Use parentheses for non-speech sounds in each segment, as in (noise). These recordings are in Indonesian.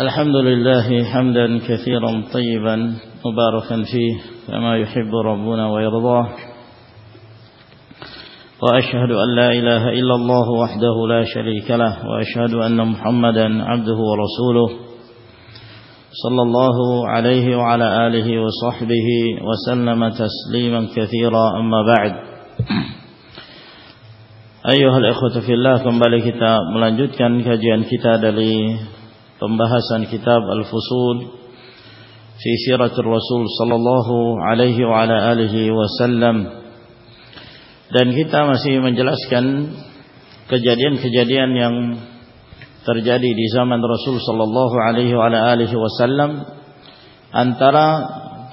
الحمد لله حمدا كثيرا طيبا مباركا فيه كما يحب ربنا ويرضاه. وأشهد أن لا إله إلا الله وحده لا شريك له وأشهد أن محمدا عبده ورسوله صلى الله عليه وعلى آله وصحبه وسلم تسليما كثيرا. أما بعد أيها الإخوة في الله kembali kita melanjutkan kajian kita dari pembahasan kitab Al-Fusul fi siratul Rasul sallallahu alaihi wa ala alihi wasallam dan kita masih menjelaskan kejadian-kejadian yang terjadi di zaman Rasul sallallahu alaihi wa ala alihi wasallam antara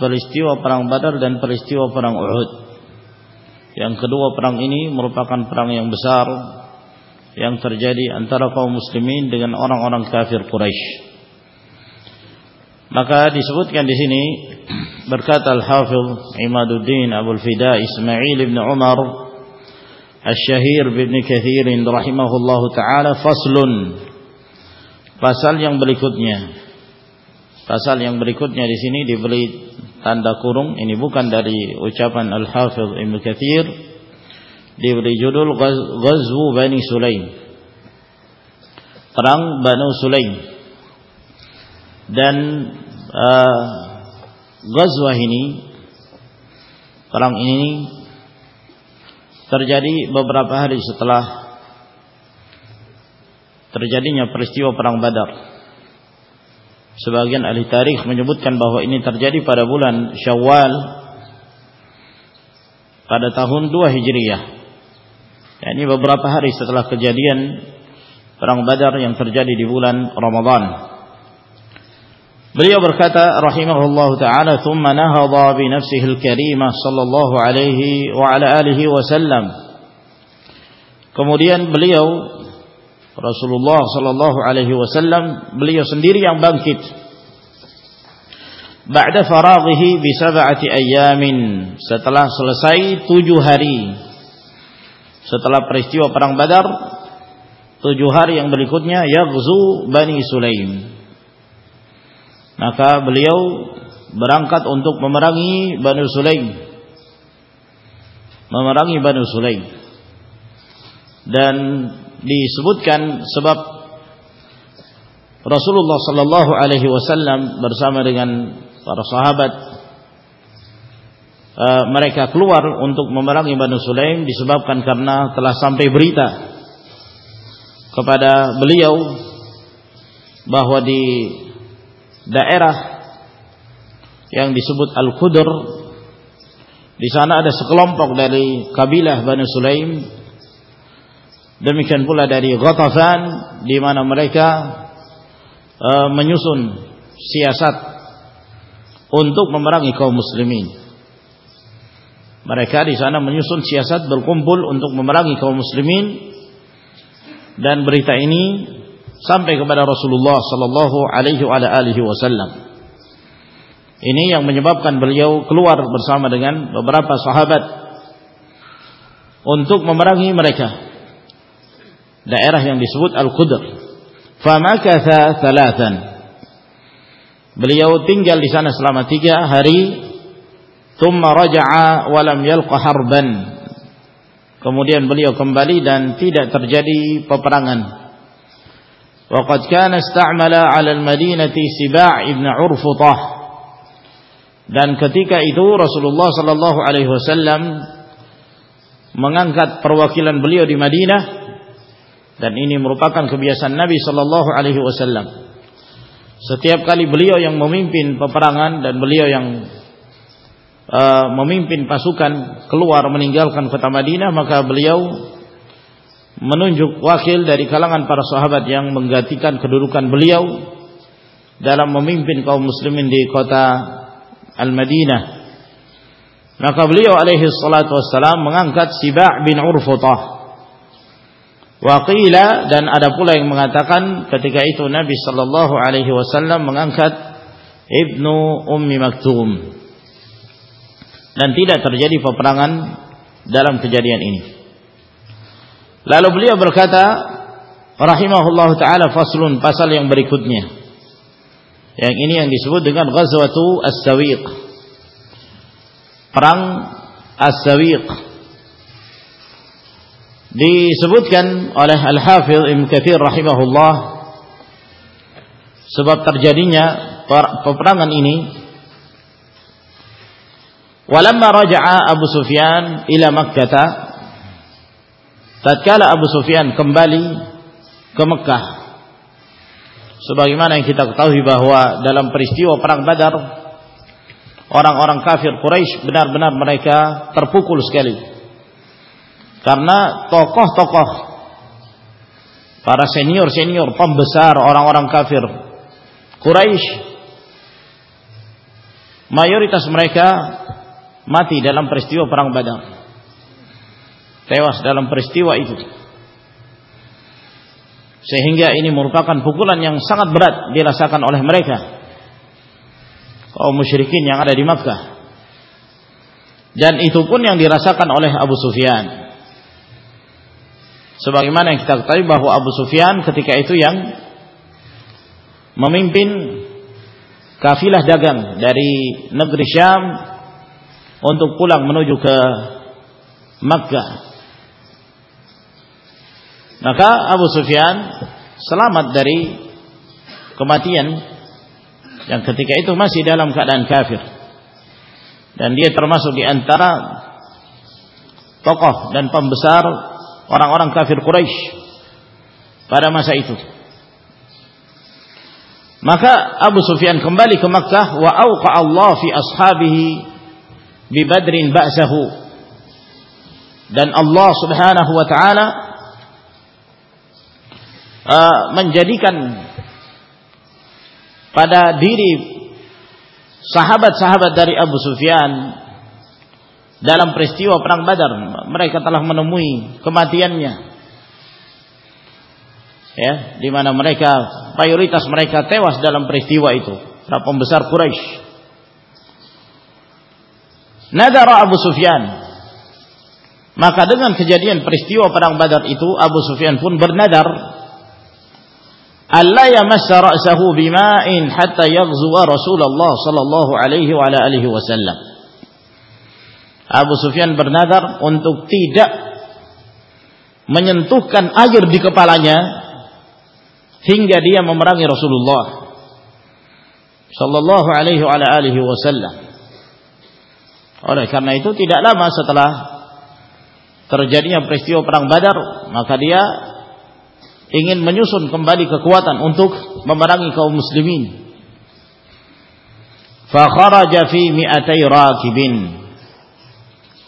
peristiwa perang Badar dan peristiwa perang Uhud. Yang kedua perang ini merupakan perang yang besar yang terjadi antara kaum muslimin dengan orang-orang kafir Quraisy. Maka disebutkan di sini (clears throat) berkata Al-Hafiz Imaduddin Abu Fida Ismail bin Umar Al-Syahir bin Kathir rahimahullahu taala faslun. Pasal yang berikutnya. Pasal yang berikutnya di sini diberi tanda kurung. Ini bukan dari ucapan Al-Hafiz Ibnu Kathir diberi judul Ghazwu Bani Sulaim. Perang Banu Sulaim. Dan uh, ini perang ini terjadi beberapa hari setelah terjadinya peristiwa perang Badar. Sebagian ahli tarikh menyebutkan bahwa ini terjadi pada bulan Syawal pada tahun 2 Hijriah ini beberapa hari setelah kejadian perang Badar yang terjadi di bulan Ramadan. Beliau berkata rahimahullah taala thumma nahadha bi nafsihi al-karimah sallallahu alaihi wa ala alihi wasallam. Kemudian beliau Rasulullah sallallahu alaihi wasallam beliau sendiri yang bangkit. Ba'da faraghihi bi sab'ati ayamin setelah selesai tujuh hari setelah peristiwa perang Badar tujuh hari yang berikutnya yaghzu Bani Sulaim. Maka beliau berangkat untuk memerangi Bani Sulaim. Memerangi Bani Sulaim. Dan disebutkan sebab Rasulullah sallallahu alaihi wasallam bersama dengan para sahabat uh, mereka keluar untuk memerangi Banu Sulaim disebabkan karena telah sampai berita kepada beliau bahwa di daerah yang disebut Al-Qudr di sana ada sekelompok dari kabilah Banu Sulaim. Demikian pula dari Ghatafan di mana mereka uh, menyusun siasat untuk memerangi kaum muslimin mereka di sana menyusun siasat berkumpul untuk memerangi kaum muslimin dan berita ini sampai kepada Rasulullah sallallahu alaihi wasallam. Ini yang menyebabkan beliau keluar bersama dengan beberapa sahabat untuk memerangi mereka. Daerah yang disebut Al-Qudr. Famakatha thalathan. Beliau tinggal di sana selama tiga hari Thumma raja'a wa yalqa harban. Kemudian beliau kembali dan tidak terjadi peperangan. Wa qad kana ista'mala 'ala al-Madinati Siba' ibn Urfutah. Dan ketika itu Rasulullah sallallahu alaihi wasallam mengangkat perwakilan beliau di Madinah dan ini merupakan kebiasaan Nabi sallallahu alaihi wasallam. Setiap kali beliau yang memimpin peperangan dan beliau yang Uh, memimpin pasukan keluar meninggalkan kota Madinah maka beliau menunjuk wakil dari kalangan para sahabat yang menggantikan kedudukan beliau dalam memimpin kaum muslimin di kota Al-Madinah. Maka beliau alaihi salatu wassalam mengangkat Siba' bin Urfutah. Waqila dan ada pula yang mengatakan ketika itu Nabi sallallahu alaihi wasallam mengangkat Ibnu Ummi Maktum dan tidak terjadi peperangan dalam kejadian ini. Lalu beliau berkata, rahimahullah taala faslun pasal yang berikutnya. Yang ini yang disebut dengan Ghazwatu As-Sawiq. Perang As-Sawiq. Disebutkan oleh Al-Hafidh Ibn Kathir rahimahullah sebab terjadinya peperangan ini Walamma raja'a Abu Sufyan ila Makkah. Tatkala Abu Sufyan kembali ke Mekah sebagaimana yang kita ketahui bahwa dalam peristiwa perang Badar orang-orang kafir Quraisy benar-benar mereka terpukul sekali. Karena tokoh-tokoh para senior-senior pembesar orang-orang kafir Quraisy mayoritas mereka mati dalam peristiwa perang Badar. Tewas dalam peristiwa itu. Sehingga ini merupakan pukulan yang sangat berat dirasakan oleh mereka. Kaum musyrikin yang ada di Makkah. Dan itu pun yang dirasakan oleh Abu Sufyan. Sebagaimana yang kita ketahui bahwa Abu Sufyan ketika itu yang memimpin kafilah dagang dari negeri Syam untuk pulang menuju ke Makkah maka Abu Sufyan selamat dari kematian yang ketika itu masih dalam keadaan kafir. Dan dia termasuk di antara tokoh dan pembesar orang-orang kafir Quraisy pada masa itu. Maka Abu Sufyan kembali ke Makkah wa auqa Allah fi ashabihi bi Badrin ba'sahu. Dan Allah Subhanahu wa taala Uh, menjadikan pada diri sahabat-sahabat dari Abu Sufyan dalam peristiwa perang Badar mereka telah menemui kematiannya. Ya di mana mereka mayoritas mereka tewas dalam peristiwa itu. Para pembesar Quraisy nadara Abu Sufyan maka dengan kejadian peristiwa perang Badar itu Abu Sufyan pun bernadar alla yamassa ra'sahu bima'in hatta yaghzuwa Rasulullah sallallahu alaihi wa alihi wasallam. Abu Sufyan bernadar untuk tidak menyentuhkan air di kepalanya hingga dia memerangi Rasulullah sallallahu alaihi wa alihi wasallam. Oleh karena itu tidak lama setelah terjadinya peristiwa perang Badar, maka dia ingin menyusun kembali kekuatan untuk memerangi kaum muslimin. Fakharaja fi mi'atai rakibin.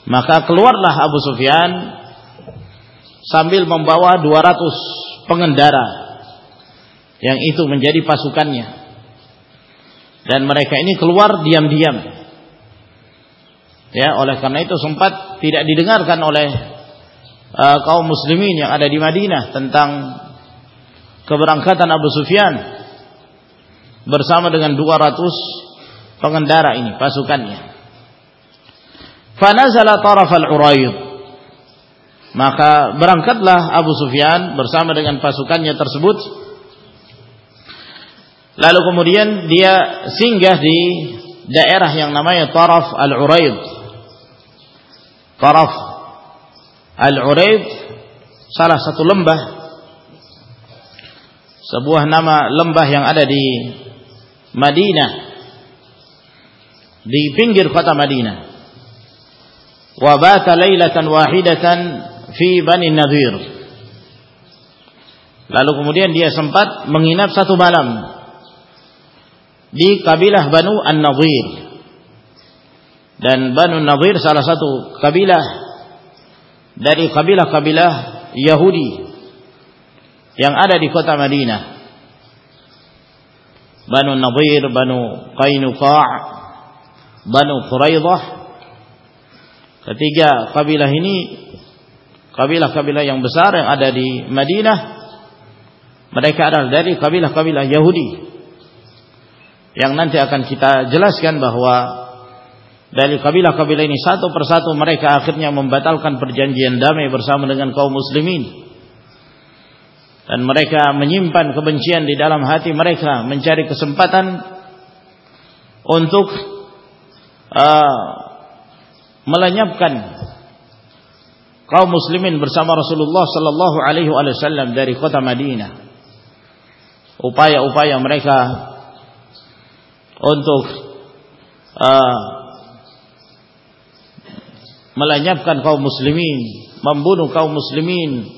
Maka keluarlah Abu Sufyan sambil membawa 200 pengendara yang itu menjadi pasukannya. Dan mereka ini keluar diam-diam. Ya, oleh karena itu sempat tidak didengarkan oleh uh, kaum muslimin yang ada di Madinah tentang keberangkatan Abu Sufyan bersama dengan 200 pengendara ini pasukannya. Fanazala taraf al-Uraid. Maka berangkatlah Abu Sufyan bersama dengan pasukannya tersebut. Lalu kemudian dia singgah di daerah yang namanya Taraf al-Uraid. Taraf al-Uraid salah satu lembah sebuah nama lembah yang ada di Madinah di pinggir kota Madinah. Wa bata wahidatan fi Bani Nadir. Lalu kemudian dia sempat menginap satu malam di kabilah Banu An-Nadir dan Banu Nadir salah satu kabilah dari kabilah-kabilah Yahudi yang ada di kota Madinah. Banu Nadir, Banu Qainuqa', Banu Quraidah. Ketiga kabilah ini kabilah-kabilah yang besar yang ada di Madinah. Mereka adalah dari kabilah-kabilah Yahudi. Yang nanti akan kita jelaskan bahwa dari kabilah-kabilah ini satu persatu mereka akhirnya membatalkan perjanjian damai bersama dengan kaum muslimin dan mereka menyimpan kebencian di dalam hati mereka mencari kesempatan untuk uh, melenyapkan kaum muslimin bersama Rasulullah sallallahu alaihi wasallam dari kota Madinah. Upaya-upaya mereka untuk uh, melenyapkan kaum muslimin, membunuh kaum muslimin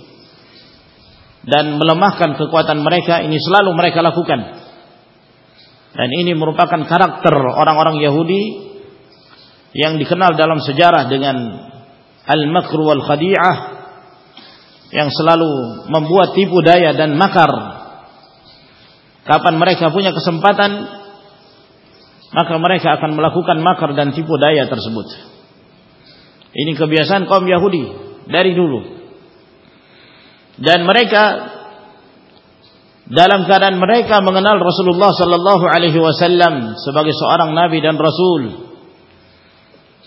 dan melemahkan kekuatan mereka ini selalu mereka lakukan. Dan ini merupakan karakter orang-orang Yahudi yang dikenal dalam sejarah dengan al-makr wal khadi'ah yang selalu membuat tipu daya dan makar. Kapan mereka punya kesempatan maka mereka akan melakukan makar dan tipu daya tersebut. Ini kebiasaan kaum Yahudi dari dulu. Dan mereka dalam keadaan mereka mengenal Rasulullah sallallahu alaihi wasallam sebagai seorang nabi dan rasul.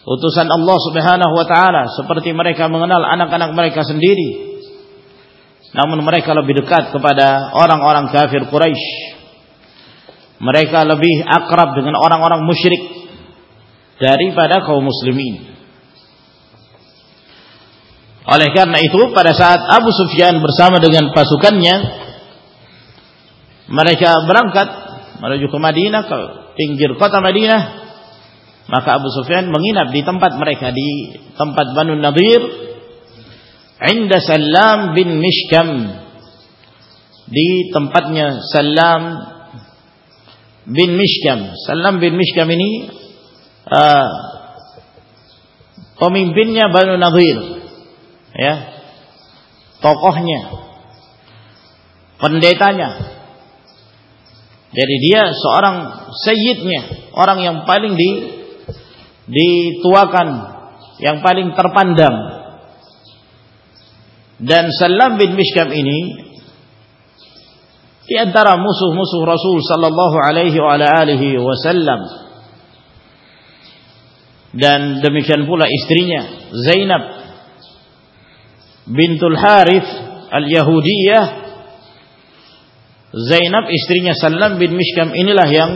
Utusan Allah Subhanahu wa taala seperti mereka mengenal anak-anak mereka sendiri. Namun mereka lebih dekat kepada orang-orang kafir Quraisy. Mereka lebih akrab dengan orang-orang musyrik daripada kaum muslimin oleh karena itu pada saat Abu Sufyan bersama dengan pasukannya mereka berangkat menuju ke Madinah ke pinggir kota Madinah. Maka Abu Sufyan menginap di tempat mereka di tempat Banu Nadir inda Salam bin Mishkam. Di tempatnya Salam bin Mishkam. Salam bin Mishkam ini uh, pemimpinnya Banu Nadir ya. Tokohnya. Pendetanya. Jadi dia seorang sayyidnya, orang yang paling di dituakan, yang paling terpandang. Dan Salam bin Mishkam ini di antara musuh-musuh Rasul sallallahu alaihi wa alihi wasallam. Dan demikian pula istrinya Zainab bintul Harith al-Yahudiyah. Zainab istrinya Salam bin Mishkam inilah yang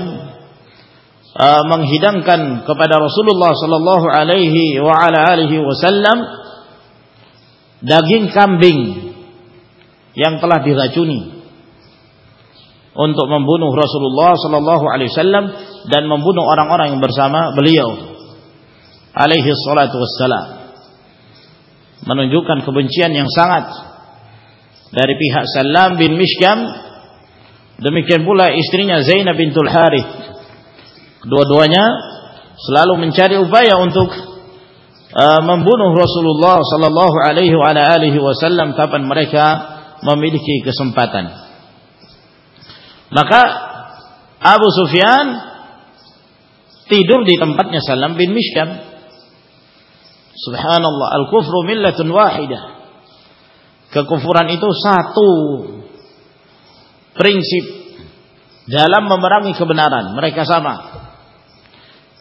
uh, menghidangkan kepada Rasulullah sallallahu alaihi wa ala alihi wasallam daging kambing yang telah diracuni untuk membunuh Rasulullah sallallahu alaihi wasallam dan membunuh orang-orang yang bersama beliau alaihi salatu wassalam menunjukkan kebencian yang sangat dari pihak Salam bin Mishkam Demikian pula istrinya Zainab bintul Harith. Kedua-duanya selalu mencari upaya untuk uh, membunuh Rasulullah sallallahu alaihi wa alihi wasallam kapan mereka memiliki kesempatan. Maka Abu Sufyan tidur di tempatnya Salam bin Mishkam. Subhanallah, al-kufru millatun wahidah. Kekufuran itu satu prinsip dalam memerangi kebenaran. Mereka sama.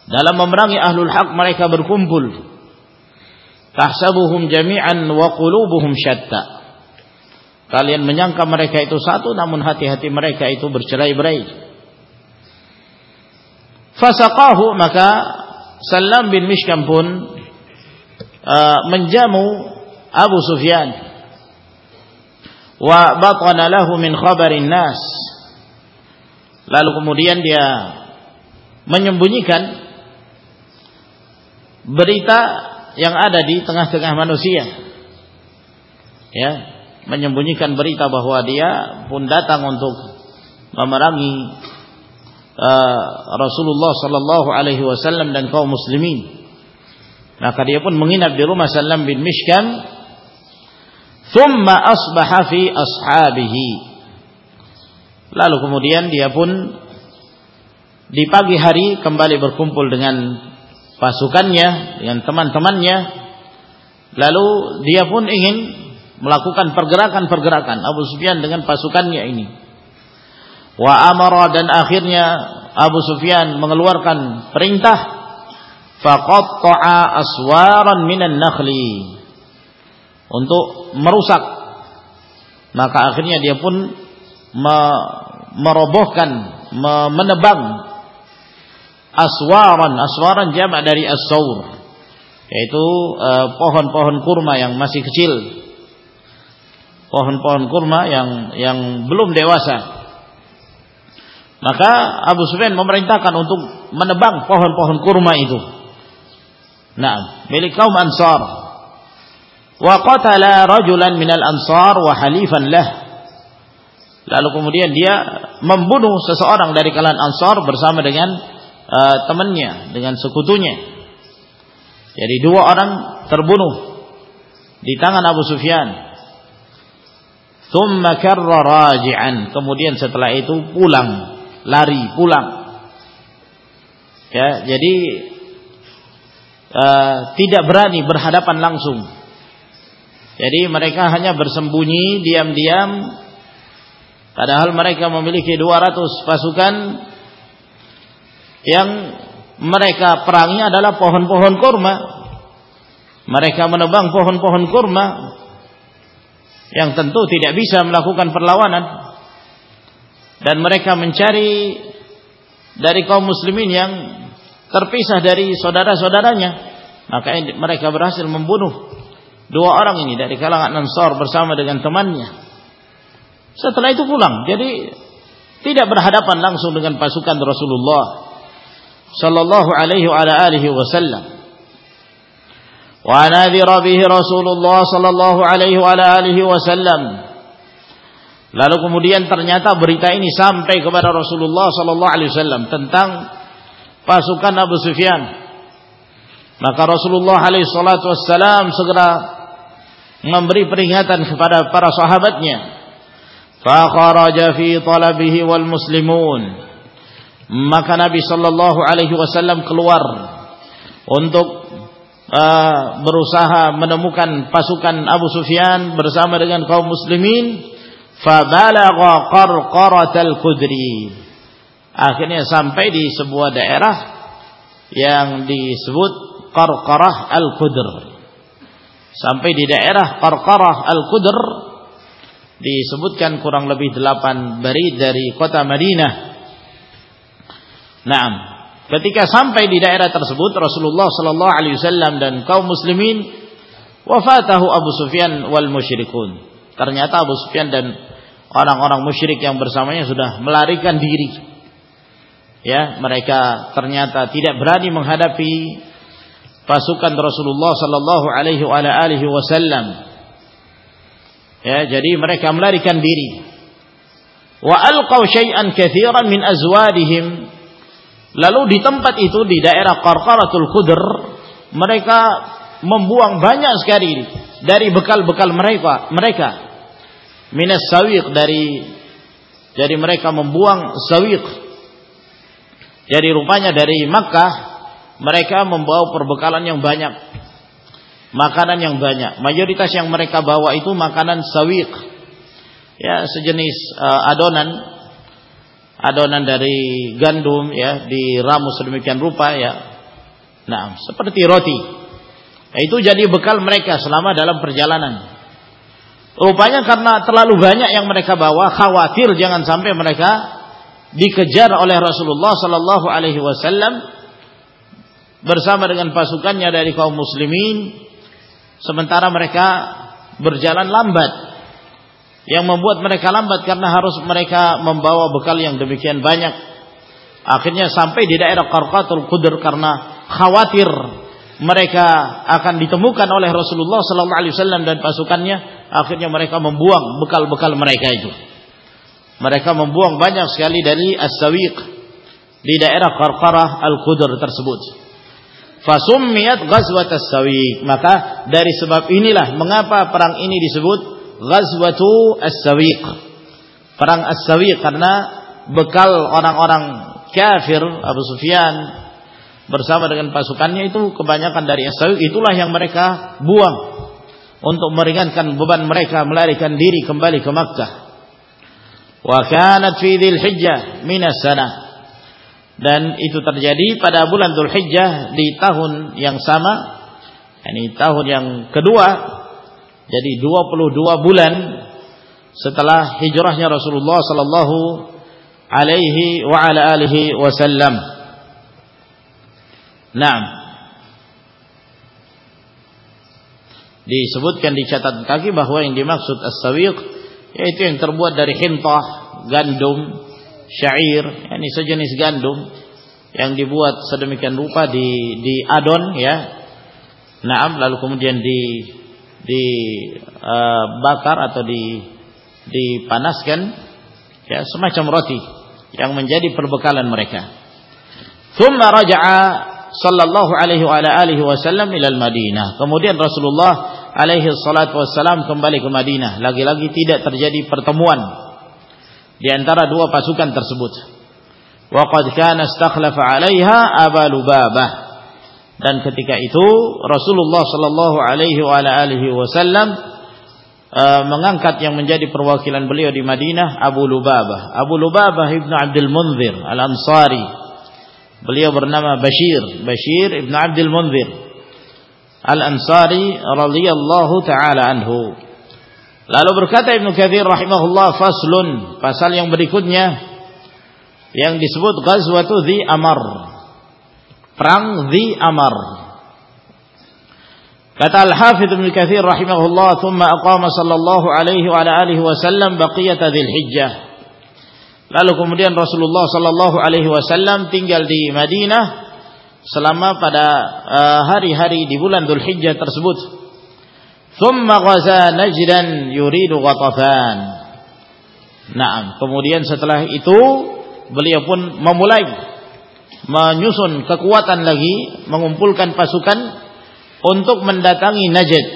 Dalam memerangi ahlul haq mereka berkumpul. Tahsabuhum jami'an wa qulubuhum syatta. Kalian menyangka mereka itu satu namun hati-hati mereka itu bercerai-berai. Fasaqahu maka Salam bin Mishkam pun uh, menjamu Abu Sufyan. Wa batana lahu min khabarin nas. Lalu kemudian dia menyembunyikan berita yang ada di tengah-tengah manusia. Ya menyembunyikan berita bahwa dia pun datang untuk memerangi uh, Rasulullah sallallahu alaihi wasallam dan kaum muslimin maka dia pun menginap di rumah Salam bin Mishkam Thumma asbaha fi ashabihi. Lalu kemudian dia pun di pagi hari kembali berkumpul dengan pasukannya, dengan teman-temannya. Lalu dia pun ingin melakukan pergerakan-pergerakan Abu Sufyan dengan pasukannya ini. Wa amara dan akhirnya Abu Sufyan mengeluarkan perintah faqatta'a aswaran minan nakhli. Untuk merusak. Maka akhirnya dia pun me merobohkan me menebang aswaran aswaran jamak dari as-saur. Yaitu eh, pohon-pohon uh, kurma yang masih kecil. Pohon-pohon kurma yang yang belum dewasa. Maka Abu Sufyan memerintahkan untuk menebang pohon-pohon kurma itu nah milik kaum Ansar wa qatala rajulan minal ansar wa halifan lah lalu kemudian dia membunuh seseorang dari kalangan Ansar bersama dengan uh, temannya dengan sekutunya. Jadi dua orang terbunuh di tangan Abu Sufyan. Thumma karra raji'an. Kemudian setelah itu pulang, lari pulang. Ya, jadi uh, tidak berani berhadapan langsung. Jadi mereka hanya bersembunyi diam-diam padahal mereka memiliki 200 pasukan yang mereka perangi adalah pohon-pohon kurma. Mereka menebang pohon-pohon kurma yang tentu tidak bisa melakukan perlawanan dan mereka mencari dari kaum muslimin yang terpisah dari saudara-saudaranya maka mereka berhasil membunuh dua orang ini dari kalangan Ansar bersama dengan temannya setelah itu pulang jadi tidak berhadapan langsung dengan pasukan Rasulullah sallallahu alaihi wa alihi wasallam. Wa nadhira bihi Rasulullah sallallahu alaihi wa alihi wasallam. Lalu kemudian ternyata berita ini sampai kepada Rasulullah sallallahu alaihi wasallam tentang pasukan Abu Sufyan. Maka Rasulullah alaihi salatu wassalam segera memberi peringatan kepada para sahabatnya. Fa fi talabihi wal muslimun maka Nabi Shallallahu Alaihi Wasallam keluar untuk uh, berusaha menemukan pasukan Abu Sufyan bersama dengan kaum muslimin fabalagha qarqaratal qudri akhirnya sampai di sebuah daerah yang disebut Qarqarah al-Qudr sampai di daerah Qarqarah al-Qudr disebutkan kurang lebih delapan bari dari kota Madinah Naam. Ketika sampai di daerah tersebut Rasulullah sallallahu alaihi wasallam dan kaum muslimin wafatahu Abu Sufyan wal musyrikun. Ternyata Abu Sufyan dan orang-orang musyrik yang bersamanya sudah melarikan diri. Ya, mereka ternyata tidak berani menghadapi pasukan Rasulullah sallallahu alaihi wasallam. Ya, jadi mereka melarikan diri. Wa alqaw syai'an katsiran min azwadihim Lalu di tempat itu di daerah Qarqaratul Khudr mereka membuang banyak sekali dari bekal-bekal mereka mereka minas sawiq dari jadi mereka membuang sawiq jadi rupanya dari Makkah mereka membawa perbekalan yang banyak makanan yang banyak mayoritas yang mereka bawa itu makanan sawiq ya sejenis uh, adonan adonan dari gandum ya diramu sedemikian rupa ya. Nah, seperti roti. Nah, itu jadi bekal mereka selama dalam perjalanan. Rupanya karena terlalu banyak yang mereka bawa, khawatir jangan sampai mereka dikejar oleh Rasulullah sallallahu alaihi wasallam bersama dengan pasukannya dari kaum muslimin sementara mereka berjalan lambat yang membuat mereka lambat karena harus mereka membawa bekal yang demikian banyak. Akhirnya sampai di daerah Qarqatul Qudr karena khawatir mereka akan ditemukan oleh Rasulullah sallallahu alaihi wasallam dan pasukannya, akhirnya mereka membuang bekal-bekal mereka itu. Mereka membuang banyak sekali dari as-sawiq di daerah Qarqarah Al-Qudr tersebut. Fasummiyat ghazwat as-sawiq. Maka dari sebab inilah mengapa perang ini disebut Ghazwatu As-Sawiq. Perang As-Sawiq karena bekal orang-orang kafir Abu Sufyan bersama dengan pasukannya itu kebanyakan dari As-Sawiq itulah yang mereka buang untuk meringankan beban mereka melarikan diri kembali ke Makkah. Wa kanat fi Dzulhijjah minas sanah. Dan itu terjadi pada bulan Dzulhijjah di tahun yang sama, ini tahun yang kedua jadi 22 bulan setelah hijrahnya Rasulullah sallallahu alaihi wa ala alihi wasallam. Nah, disebutkan di catatan kaki bahwa yang dimaksud as-sawiq yaitu yang terbuat dari hintah, gandum, syair, ini sejenis gandum yang dibuat sedemikian rupa di di adon ya. Naam lalu kemudian di dibakar uh, atau di dipanaskan ya semacam roti yang menjadi perbekalan mereka. Thumma raja'a sallallahu alaihi wa alihi wasallam ila Madinah. Kemudian Rasulullah alaihi salatu wasallam kembali ke Madinah. Lagi-lagi tidak terjadi pertemuan di antara dua pasukan tersebut. Wa qad kana istakhlafa Aba Lubabah. Dan ketika itu Rasulullah sallallahu alaihi wa alihi wasallam uh, mengangkat yang menjadi perwakilan beliau di Madinah Abu Lubabah. Abu Lubabah Ibnu Abdul Munzir Al-Ansari. Beliau bernama Bashir, Bashir Ibnu Abdul Munzir Al-Ansari radhiyallahu taala anhu. Lalu berkata Ibnu Katsir rahimahullah faslun, pasal yang berikutnya yang disebut Ghazwatu Dhi Amar. Perang Dhi Amar. Kata Al-Hafidz Ibnu Katsir rahimahullah, "Tsumma aqama sallallahu alaihi wa alihi wasallam baqiyat Dzil Hijjah." Lalu kemudian Rasulullah sallallahu alaihi wasallam tinggal di Madinah selama pada eh, hari-hari uh, di bulan Dzulhijjah tersebut. Thumma ghaza Najdan yuridu Ghatafan. Nah, kemudian setelah itu beliau pun memulai menyusun kekuatan lagi, mengumpulkan pasukan untuk mendatangi Najd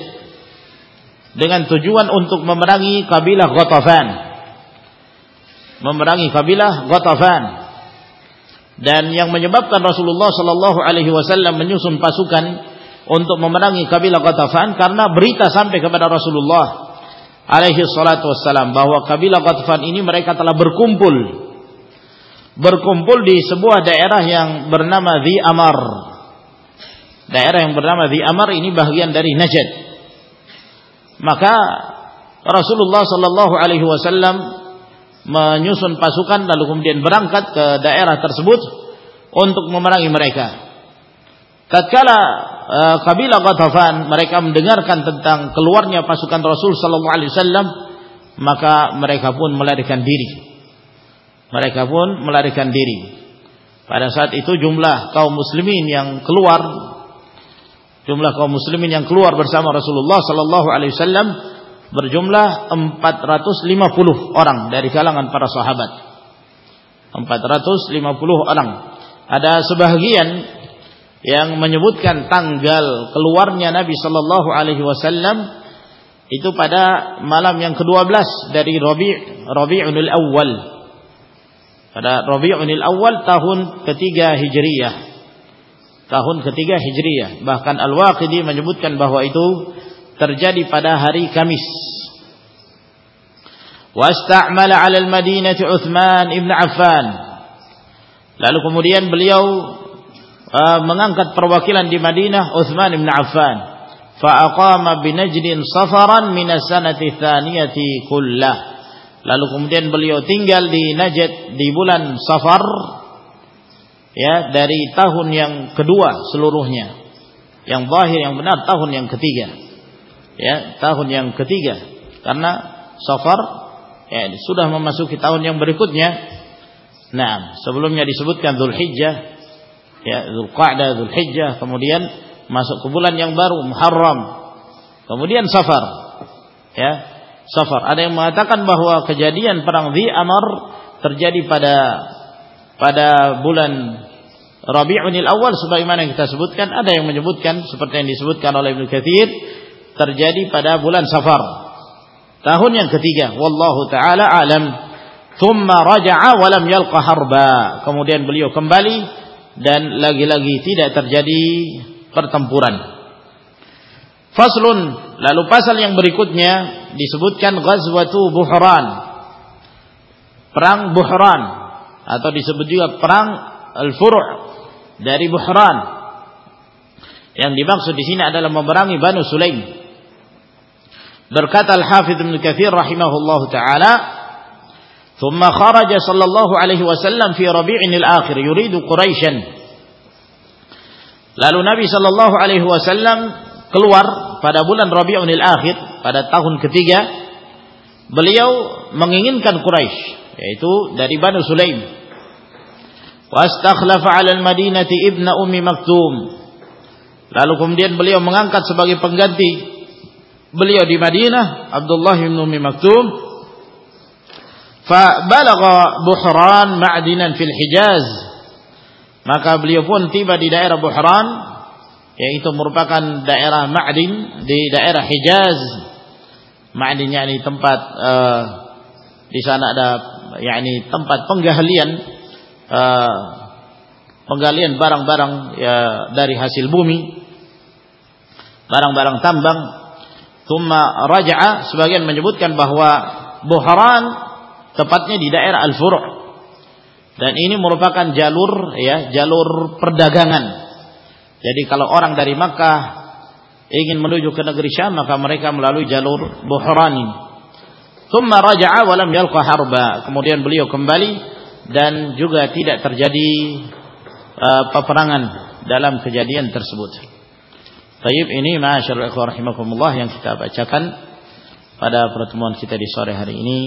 dengan tujuan untuk memerangi kabilah Ghatafan. Memerangi kabilah Ghatafan. Dan yang menyebabkan Rasulullah sallallahu alaihi wasallam menyusun pasukan untuk memenangi kabilah Ghatafan karena berita sampai kepada Rasulullah alaihi wassalam bahwa kabilah Ghatafan ini mereka telah berkumpul. Berkumpul di sebuah daerah yang bernama Dhi Amar. Daerah yang bernama Dhi Amar ini bagian dari Najd. Maka Rasulullah sallallahu alaihi wasallam menyusun pasukan lalu kemudian berangkat ke daerah tersebut untuk memerangi mereka. Tatkala uh, kabilah Ghatafan mereka mendengarkan tentang keluarnya pasukan Rasul sallallahu alaihi wasallam maka mereka pun melarikan diri. Mereka pun melarikan diri. Pada saat itu jumlah kaum muslimin yang keluar jumlah kaum muslimin yang keluar bersama Rasulullah sallallahu alaihi wasallam berjumlah 450 orang dari kalangan para sahabat 450 orang ada sebahagian yang menyebutkan tanggal keluarnya Nabi Shallallahu Alaihi Wasallam itu pada malam yang ke-12 dari Rabi' Rabi'unil Awal. Pada Rabi'unil Awal tahun ketiga Hijriyah. Tahun ketiga Hijriyah. Bahkan Al-Waqidi menyebutkan bahwa itu terjadi pada hari Kamis. Wasta'mala 'ala al-Madinah Uthman ibn Affan. Lalu kemudian beliau uh, mengangkat perwakilan di Madinah Uthman bin Affan fa aqama bi Najdin safaran min as-sanati tsaniyati kullah lalu kemudian beliau tinggal di Najd di bulan Safar ya dari tahun yang kedua seluruhnya yang zahir yang benar tahun yang ketiga ya tahun yang ketiga karena Safar ya sudah memasuki tahun yang berikutnya nah sebelumnya disebutkan Zulhijjah ya Zulqa'dah, Zulhijjah, kemudian masuk ke bulan yang baru Muharram. Kemudian Safar. Ya, Safar. Ada yang mengatakan bahwa kejadian perang Dhi Amar terjadi pada pada bulan Rabi'unil Awal sebagaimana yang kita sebutkan, ada yang menyebutkan seperti yang disebutkan oleh Ibnu Katsir terjadi pada bulan Safar. Tahun yang ketiga, wallahu taala alam. Thumma raja'a wa lam yalqa harba. Kemudian beliau kembali dan lagi-lagi tidak terjadi pertempuran. Faslun lalu pasal yang berikutnya disebutkan Ghazwatu Buhran. Perang Buhran atau disebut juga perang Al-Furu' dari Buhran. Yang dimaksud di sini adalah memerangi Banu Sulaim. Berkata Al-Hafidh Ibn Kathir rahimahullahu taala, "Tsumma kharaja sallallahu alaihi wasallam fi Rabi'in al-akhir yuridu Quraisyan." Lalu Nabi sallallahu alaihi wasallam keluar pada bulan Rabi'un al-akhir pada tahun ketiga beliau menginginkan Quraisy yaitu dari Banu Sulaim wastakhlafa 'ala al-Madinati ibna Ummi Maktum lalu kemudian beliau mengangkat sebagai pengganti beliau di Madinah Abdullah bin Ummi Maktum. Fa Buhran ma'dinan fil Hijaz maka beliau pun tiba di daerah Buhran yaitu merupakan daerah Ma'din di daerah Hijaz. Ma'din yakni tempat uh, di sana ada yakni tempat penggalian uh, penggalian barang-barang ya, dari hasil bumi barang-barang tambang Thumma raja'a sebagian menyebutkan bahwa Buhran tepatnya di daerah Al-Furu' Dan ini merupakan jalur ya, jalur perdagangan. Jadi kalau orang dari Makkah ingin menuju ke negeri Syam maka mereka melalui jalur Buhrani. Thumma raja'a wa lam yalqa harba. Kemudian beliau kembali dan juga tidak terjadi uh, peperangan dalam kejadian tersebut. Taib ini ma'asyarul ikhwan rahimakumullah yang kita bacakan pada pertemuan kita di sore hari ini.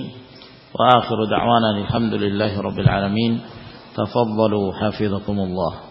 Wa akhiru da'wana alhamdulillahi rabbil alamin. Tafadhalu hafizakumullah.